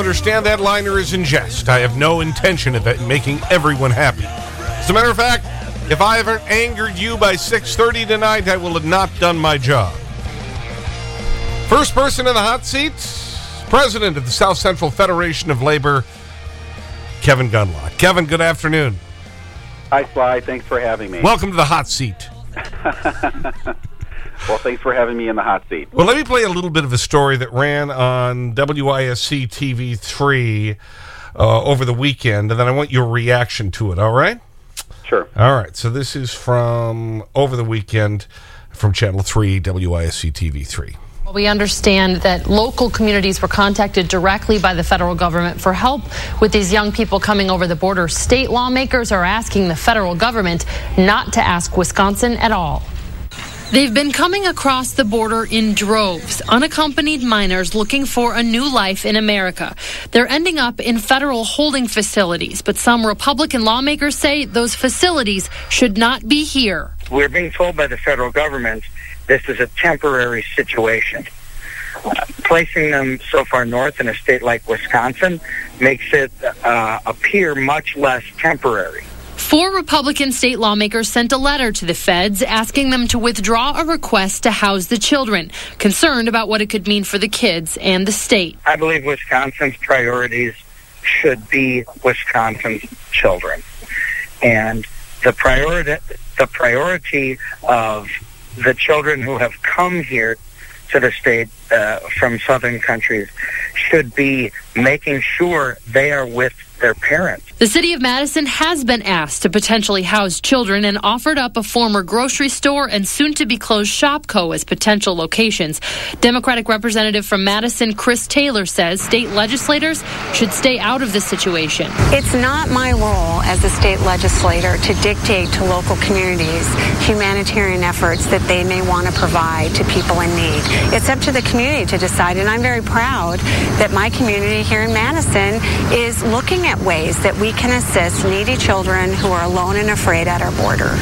Understand that liner is in jest. I have no intention of it making everyone happy. As a matter of fact, if I haven't angered you by 6.30 tonight, I will have not done my job. First person in the hot seat, President of the South Central Federation of Labor, Kevin Gundlach. Kevin, good afternoon. Hi, Sly. Thanks for having me. Welcome to the hot seat. Well, thanks for having me in the hot seat. Well, let me play a little bit of a story that ran on WISC TV 3 uh, over the weekend, and then I want your reaction to it, all right? Sure. All right, so this is from over the weekend from Channel 3, WISC TV 3. We understand that local communities were contacted directly by the federal government for help with these young people coming over the border. State lawmakers are asking the federal government not to ask Wisconsin at all. They've been coming across the border in droves, unaccompanied minors looking for a new life in America. They're ending up in federal holding facilities, but some Republican lawmakers say those facilities should not be here. we're being told by the federal government this is a temporary situation. Uh, placing them so far north in a state like Wisconsin makes it uh, appear much less temporary. Four Republican state lawmakers sent a letter to the feds asking them to withdraw a request to house the children, concerned about what it could mean for the kids and the state. I believe Wisconsin's priorities should be Wisconsin's children, and the priority the priority of the children who have come here to the state uh, from southern countries should be making sure they are with their parents. The city of Madison has been asked to potentially house children and offered up a former grocery store and soon to be closed Shopko as potential locations. Democratic Representative from Madison, Chris Taylor, says state legislators should stay out of the situation. It's not my role as a state legislator to dictate to local communities humanitarian efforts that they may want to provide to people in need. It's up to the community to decide, and I'm very proud that my community here in Madison is looking at ways that we can assist needy children who are alone and afraid at our border.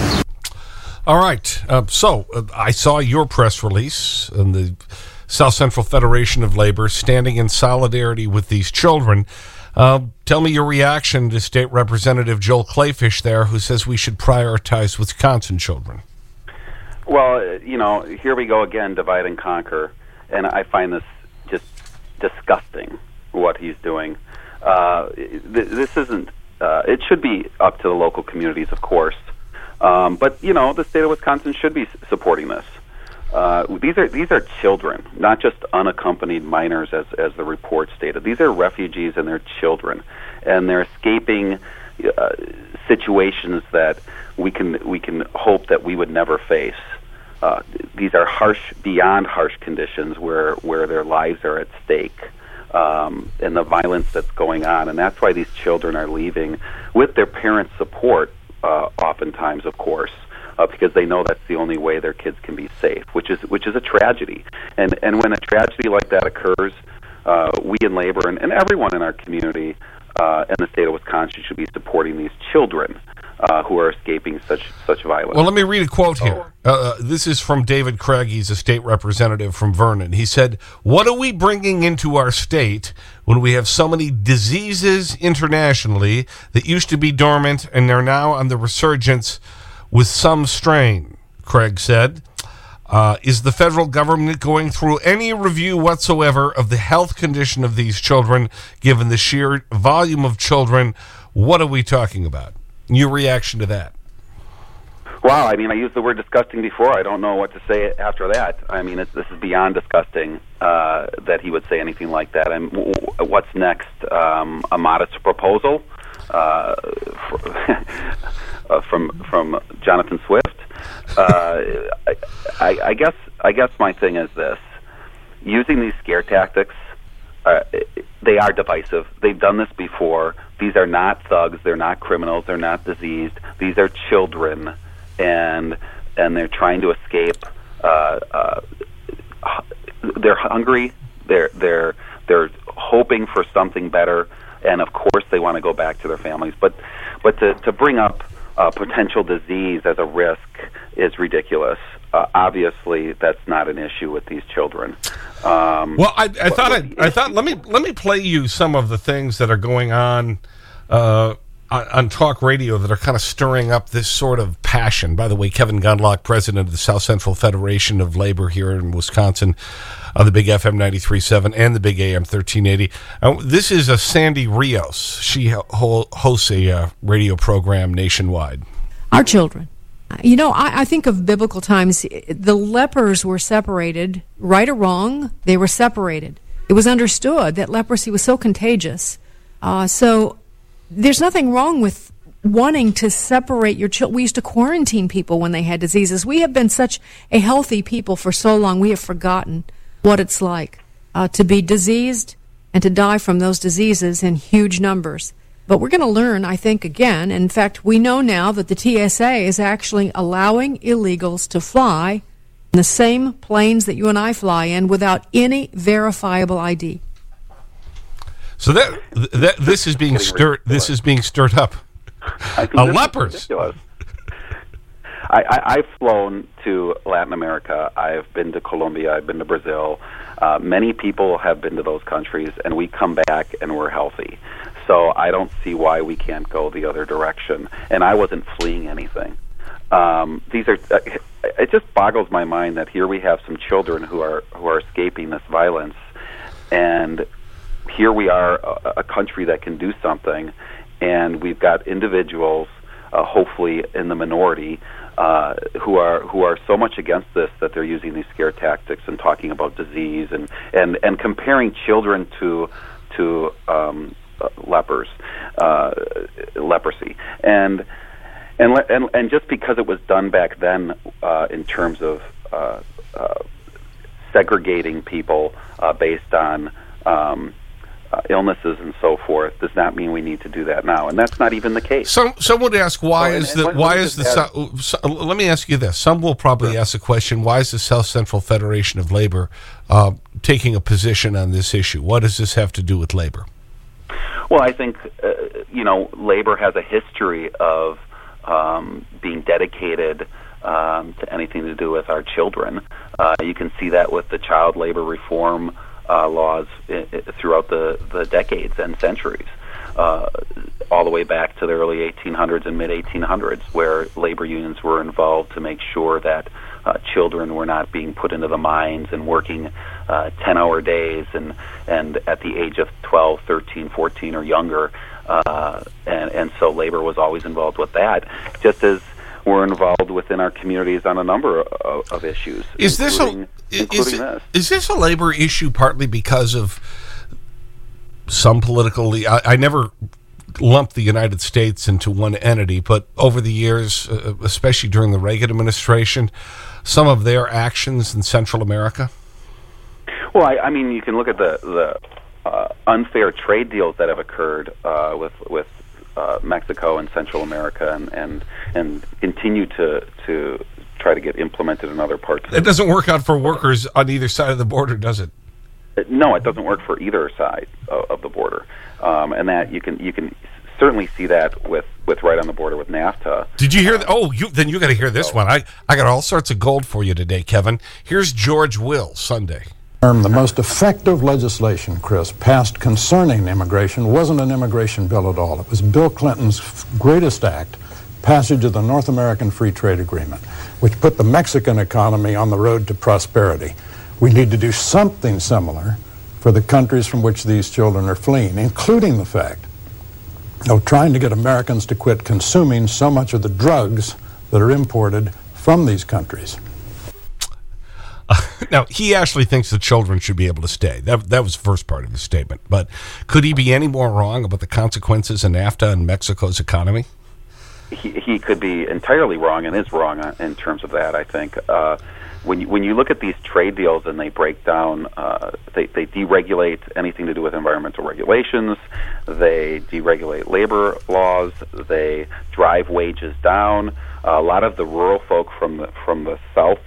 All right, uh, so uh, I saw your press release and the South Central Federation of Labor standing in solidarity with these children. Uh, tell me your reaction to State Representative Joel Kleefisch there, who says we should prioritize Wisconsin children. Well, uh, you know, here we go again, divide and conquer, and I find this just disgusting what he's doing. Uh, th- this isn't. Uh, it should be up to the local communities, of course, um, but you know, the state of Wisconsin should be supporting this. Uh, these are these are children, not just unaccompanied minors, as as the report stated. These are refugees and they're children, and they're escaping uh, situations that we can we can hope that we would never face. Uh, these are harsh, beyond harsh conditions where where their lives are at stake, um, and the violence that's going on, and that's why these children are leaving with their parents' support, uh, oftentimes, of course uh, because they know that's the only way their kids can be safe, which is which is a tragedy. And and when a tragedy like that occurs, uh, we in labor and, and everyone in our community uh, and the state of Wisconsin should be supporting these children uh, who are escaping such such violence. Well, let me read a quote here. Uh, this is from David Craig. He's a state representative from Vernon. He said, What are we bringing into our state when we have so many diseases internationally that used to be dormant and they're now on the resurgence with some strain? Craig said. Uh, is the federal government going through any review whatsoever of the health condition of these children, given the sheer volume of children? What are we talking about? Your reaction to that? Wow, I mean, I used the word disgusting before. I don't know what to say after that. I mean, this is beyond disgusting uh, that he would say anything like that. And what's next? Um, a modest proposal uh, for, uh, from from Jonathan Swift. Uh, I, I, I guess I guess my thing is this: using these scare tactics. Uh, they are divisive. They've done this before. These are not thugs. They're not criminals. They're not diseased. These are children, and and they're trying to escape. Uh, uh, they're hungry. They're they're they're hoping for something better, and of course they want to go back to their families. But but to to bring up uh, potential disease as a risk is ridiculous. Uh, obviously, that's not an issue with these children. Um, Well, I, I thought I, I thought let me let me play you some of the things that are going on uh, on, on talk radio that are kind of stirring up this sort of passion. By the way, Kevin Gundlach, president of the South Central Federation of Labor here in Wisconsin, on the Big FM 93.7 and the Big AM 1380. Uh, this is a Sandy Rios. She ho hosts a uh, radio program nationwide. Our children. You know, I, I think of biblical times. The lepers were separated, right or wrong, they were separated. It was understood that leprosy was so contagious. Uh, so there's nothing wrong with wanting to separate your children. We used to quarantine people when they had diseases. We have been such a healthy people for so long, we have forgotten what it's like uh, to be diseased and to die from those diseases in huge numbers. But we're going to learn, I think, again. In fact, we know now that the TSA is actually allowing illegals to fly in the same planes that you and I fly in without any verifiable ID. So that, that this is being stirred. This is being stirred up. I think this is lepers. ridiculous. I, I, I've flown to Latin America. I've been to Colombia. I've been to Brazil. Uh, many people have been to those countries, and we come back and we're healthy. So I don't see why we can't go the other direction. And I wasn't fleeing anything. Um, these are. Uh, it just boggles my mind that here we have some children who are who are escaping this violence, and here we are, a, a country that can do something, and we've got individuals, uh, hopefully in the minority, uh, who are who are so much against this that they're using these scare tactics and talking about disease and and and comparing children to to um, lepers, uh, leprosy, and. And, le- and and just because it was done back then, uh, in terms of uh, uh, segregating people uh, based on um, uh, illnesses and so forth does not mean we need to do that now, and that's not even the case. Some some would ask why and- is and the why is the Sou- so- let me ask you this. Some will probably ask the question: Why is the South Central Federation of Labor uh, taking a position on this issue? What does this have to do with labor? Well, I think uh, you know labor has a history of um, being dedicated um, to anything to do with our children. Uh, you can see that with the child labor reform uh, laws i- i- throughout the, the decades and centuries, uh, all the way back to the early 1800s and mid 1800s, where labor unions were involved to make sure that uh, children were not being put into the mines and working uh, 10 hour days and, and at the age of 12, 13, 14, or younger. Uh, and, and so labor was always involved with that, just as we're involved within our communities on a number of, of issues. Is this a is, it- this? is this a labor issue partly because of some political? I, I never lumped the United States into one entity, but over the years, uh, especially during the Reagan administration, some of their actions in Central America. Well, I, I mean, you can look at the the uh, unfair trade deals that have occurred uh, with with uh, Mexico and Central America, and and and continue to to try to get implemented in other parts. It doesn't work out for workers on either side of the border, does it? No, it doesn't work for either side of, of the border, um, and that you can you can certainly see that with with right on the border with NAFTA. Did you hear that? Oh, you, then you got to hear this one. I, I got all sorts of gold for you today, Kevin. Here's George Will, Sunday. the most effective legislation, Chris, passed concerning immigration wasn't an immigration bill at all. It was Bill Clinton's greatest act, passage of the North American Free Trade Agreement, which put the Mexican economy on the road to prosperity. We need to do something similar for the countries from which these children are fleeing, including the fact of trying to get Americans to quit consuming so much of the drugs that are imported from these countries. Now, he actually thinks the children should be able to stay. That, that was the first part of his statement. But could he be any more wrong about the consequences in NAFTA and Mexico's economy? he, he could be entirely wrong and is wrong uh, in terms of that. I think uh, when you, when you look at these trade deals and they break down, uh, they, they deregulate anything to do with environmental regulations, they deregulate labor laws, they drive wages down. Uh, a lot of the rural folk from the from the south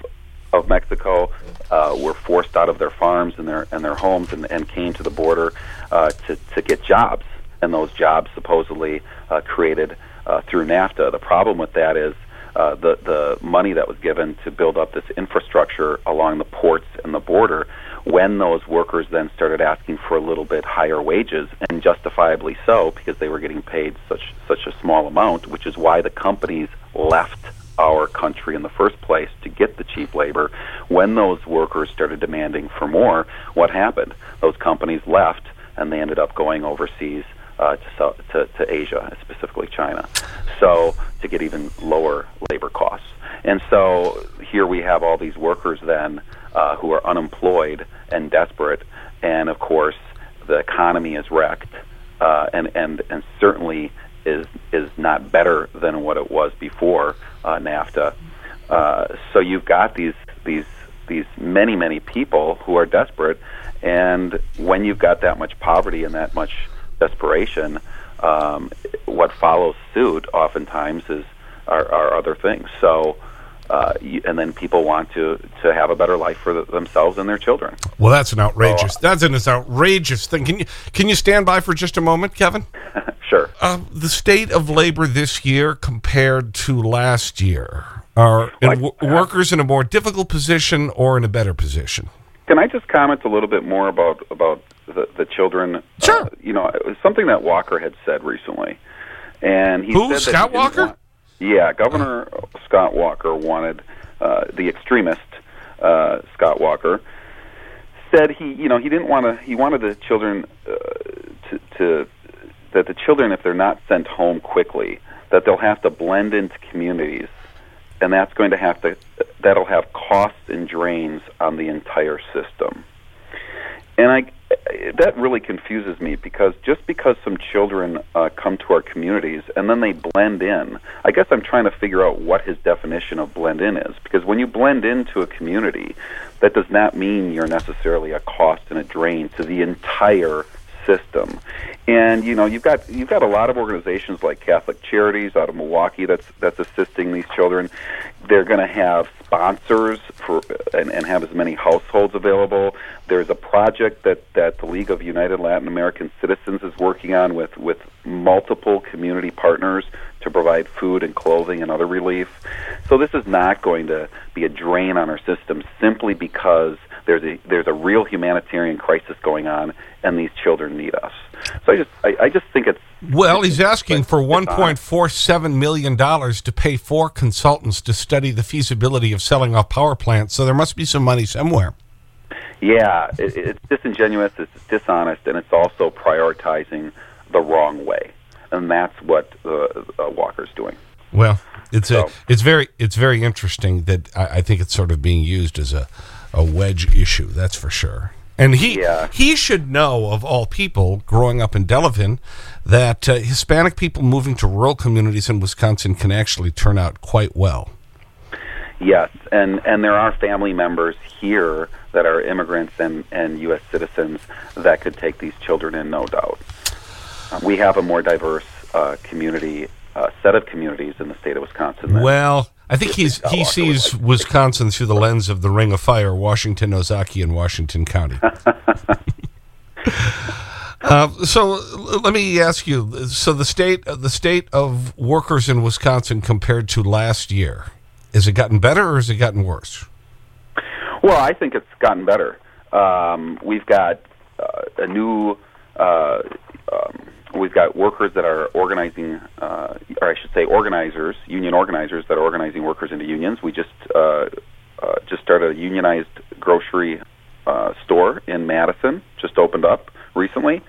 of Mexico uh, were forced out of their farms and their and their homes and, and came to the border uh, to to get jobs, and those jobs supposedly uh, created uh, through NAFTA. The problem with that is uh, the the money that was given to build up this infrastructure along the ports and the border. When those workers then started asking for a little bit higher wages, and justifiably so, because they were getting paid such such a small amount, which is why the companies left our country in the first place to get the cheap labor. When those workers started demanding for more, what happened? Those companies left, and they ended up going overseas uh, to, to, to Asia, specifically China, so to get even lower labor costs. And so here we have all these workers then uh, who are unemployed and desperate, and of course the economy is wrecked, uh, and and and certainly is is not better than what it was before uh, NAFTA. Uh, so you've got these these these many many people who are desperate, and when you've got that much poverty and that much desperation, um, what follows suit oftentimes is are, are other things. So. Uh, and then people want to to have a better life for the, themselves and their children. Well, that's an outrageous. that's an outrageous thing. Can you can you stand by for just a moment, Kevin? sure. Uh, the state of labor this year compared to last year are in workers in a more difficult position or in a better position. Can I just comment a little bit more about about the, the children? Sure. Uh, you know, it was something that Walker had said recently, and he Who? said Scott Walker? want- yeah, Governor Scott Walker wanted uh, the extremist uh, Scott Walker said he, you know, he didn't want to. He wanted the children uh, to, to that the children, if they're not sent home quickly, that they'll have to blend into communities, and that's going to have to that'll have costs and drains on the entire system. And I that really confuses me because just because some children uh, come to our communities and then they blend in, I guess I'm trying to figure out what his definition of blend in is. Because when you blend into a community, that does not mean you're necessarily a cost and a drain to the entire system. And you know, you've got you've got a lot of organizations like Catholic Charities out of Milwaukee that's that's assisting these children. They're going to have sponsors for and, and have as many households available. There's a project that that the League of United Latin American Citizens is working on with with multiple community partners to provide food and clothing and other relief. So this is not going to be a drain on our system simply because there's a there's a real humanitarian crisis going on and these children need us. So I just I, I just think it's Well, he's asking for $1.47 million to pay four consultants to study the feasibility of selling off power plants, so there must be some money somewhere. Yeah, it, it's disingenuous, it's dishonest, and it's also prioritizing the wrong way, and that's what uh, uh, Walker's doing. Well, it's, a, it's, very, it's very interesting that I, I think it's sort of being used as a, a wedge issue, that's for sure. And he, Yeah. he should know, of all people, growing up in Delavan, that uh, Hispanic people moving to rural communities in Wisconsin can actually turn out quite well. Yes, and and there are family members here that are immigrants and and U.S. citizens that could take these children in, no doubt. Um, we have a more diverse uh, community uh, set of communities in the state of Wisconsin. than- Well, I think he's, he sees Wisconsin through the lens of the Ring of Fire, Washington, Ozaukee, and Washington County. uh, so let me ask you, so the state, the state of workers in Wisconsin compared to last year, has it gotten better or has it gotten worse? Well, I think it's gotten better. Um, we've got uh, a new. Uh, um, we've got workers that are organizing, uh, or I should say, organizers, union organizers that are organizing workers into unions. We just uh, uh, just started a unionized grocery uh, store in Madison. Just opened up recently,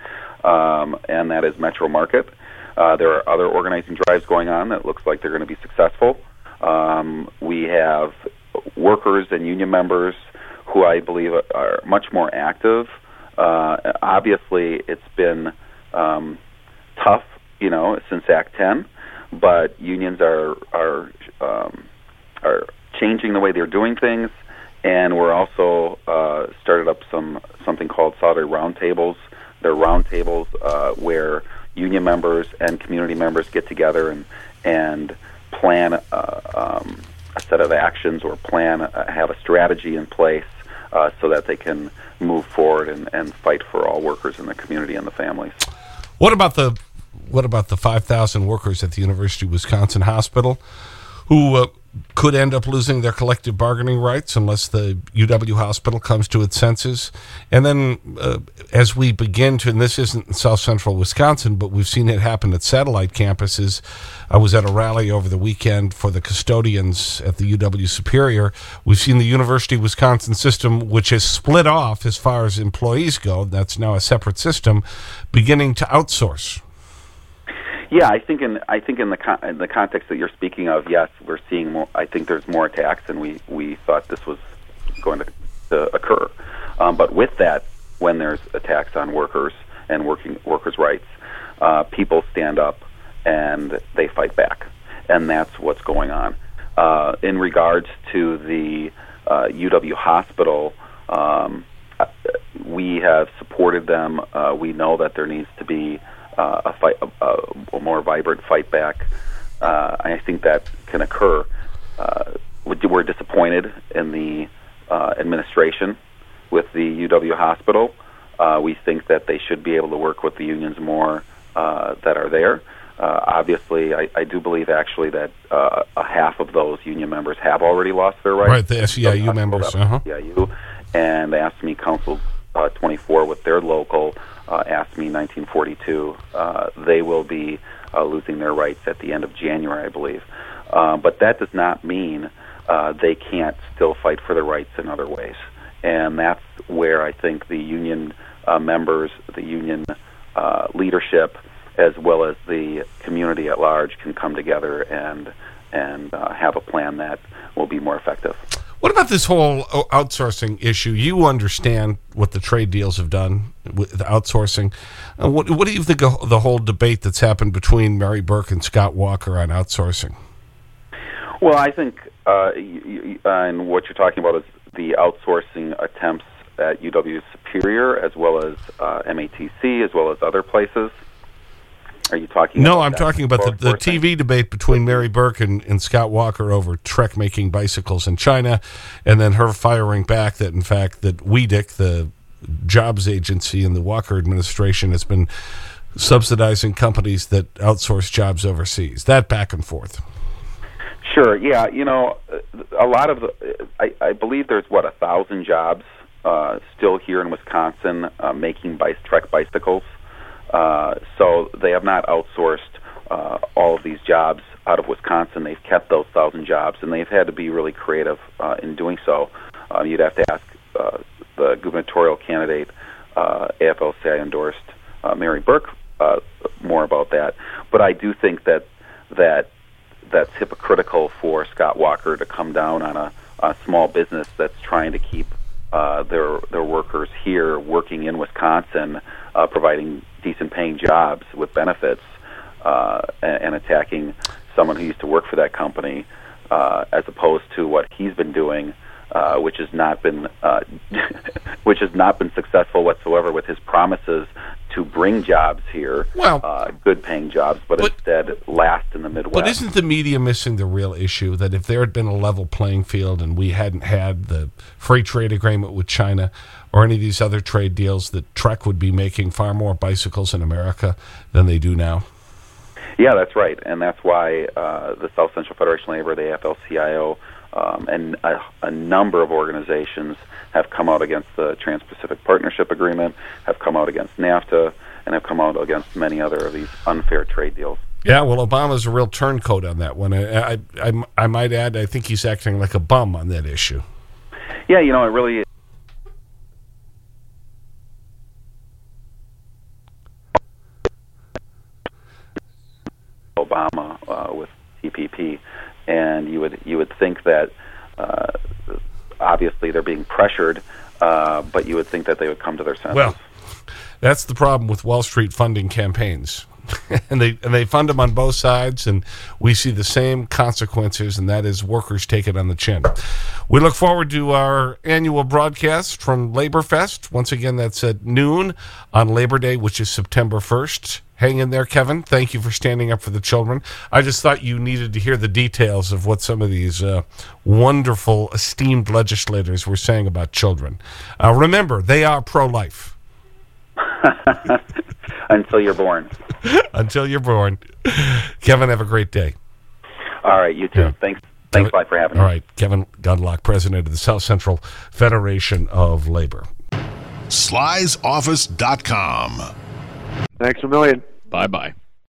um, and that is Metro Market. Uh, there are other organizing drives going on that looks like they're going to be successful. Um, we have workers and union members who I believe are much more active. Uh, obviously, it's been um, you know, since Act 10, but unions are are um, are changing the way they're doing things, and we're also uh, started up some something called Solidarity Roundtables. They're roundtables uh, where union members and community members get together and and plan uh, um, a set of actions or plan uh, have a strategy in place uh, so that they can move forward and, and fight for all workers in the community and the families. What about the what about the 5,000 workers at the University of Wisconsin Hospital who uh, could end up losing their collective bargaining rights unless the UW hospital comes to its senses. And then uh, as we begin to, and this isn't in South Central Wisconsin, but we've seen it happen at satellite campuses. I was at a rally over the weekend for the custodians at the UW Superior. We've seen the University of Wisconsin system, which has split off as far as employees go, that's now a separate system, beginning to outsource. Yeah, I think in I think in the con- in the context that you're speaking of, yes, we're seeing more. I think there's more attacks than we we thought this was going to, to occur. Um, but with that, when there's attacks on workers and working workers' rights, uh, people stand up and they fight back, and that's what's going on. Uh, in regards to the uh, UW hospital, um, uh, we have supported them. Uh, we know that there needs to be uh, a fight, a, a more vibrant fight back. Uh, I think that can occur. Uh, we're disappointed in the uh, administration with the UW hospital. Uh, we think that they should be able to work with the unions more uh, that are there. Uh, obviously, I, I do believe actually that uh, a half of those union members have already lost their rights. Right, the SEIU members. Uh-huh. SEIU, and me Council uh, 24 with their local uh, AFSCME 1942. Uh, they will be uh, losing their rights at the end of January, I believe. Uh, but that does not mean uh, they can't still fight for their rights in other ways. And that's where I think the union uh, members, the union uh, leadership, as well as the community at large can come together and and uh, have a plan that will be more effective. What about this whole outsourcing issue? You understand what the trade deals have done with outsourcing. Uh, what, what do you think of the whole debate that's happened between Mary Burke and Scott Walker on outsourcing? Well, I think, uh, y- y- and what you're talking about is the outsourcing attempts at UW Superior, as well as uh, MATC, as well as other places. Are you talking? No, about I'm that talking about the, the? TV debate between Mary Burke and, and Scott Walker over Trek making bicycles in China, and then her firing back that, in fact, that WEDIC, the jobs agency in the Walker administration, has been subsidizing companies that outsource jobs overseas. That back and forth. Sure. Yeah. You know, a lot of the, I, I believe there's what a thousand jobs uh, still here in Wisconsin uh, making bice, Trek bicycles. Uh, so they have not outsourced uh, all of these jobs out of Wisconsin. They've kept those thousand jobs, and they've had to be really creative uh, in doing so. Uh, you'd have to ask uh, the gubernatorial candidate, uh, AFL-CIO endorsed uh, Mary Burke, uh, more about that. But I do think that that that's hypocritical for Scott Walker to come down on a, a small business that's trying to keep uh, their their workers here working in Wisconsin, uh, providing decent paying jobs with benefits, uh, and, and attacking someone who used to work for that company, uh, as opposed to what he's been doing, uh, which has not been uh, which has not been successful whatsoever with his promises to bring jobs here, Well- uh, good paying jobs, but, But- instead last in the Midwest. But isn't the media missing the real issue that if there had been a level playing field and we hadn't had the free trade agreement with China or any of these other trade deals, that Trek would be making far more bicycles in America than they do now? Yeah, that's right, and that's why uh, the South Central Federation of Labor, the AFL-CIO, um, and a, a number of organizations have come out against the Trans-Pacific Partnership Agreement, have come out against NAFTA, and have come out against many other of these unfair trade deals. Yeah, well, Obama's a real turncoat on that one. I, I, I, I might add, I think he's acting like a bum on that issue. Yeah, you know, it really Obama uh, with TPP, and you would you would think that uh, obviously they're being pressured, uh, but you would think that they would come to their senses. Well, that's the problem with Wall Street funding campaigns. and they and they fund them on both sides, and we see the same consequences, and that is workers take it on the chin. We look forward to our annual broadcast from Labor Fest. Once again, that's at noon on Labor Day, which is September 1st. Hang in there, Kevin. Thank you for standing up for the children. I just thought you needed to hear the details of what some of these uh, wonderful, esteemed legislators were saying about children. Uh, remember, they are pro-life. Until you're born. Until you're born. Kevin, have a great day. All right, you too. Thanks. Thanks a lot for having me. All right, Kevin Gundlach, president of the South Central Federation of Labor. Slysoffice.com. Thanks a million. Bye bye.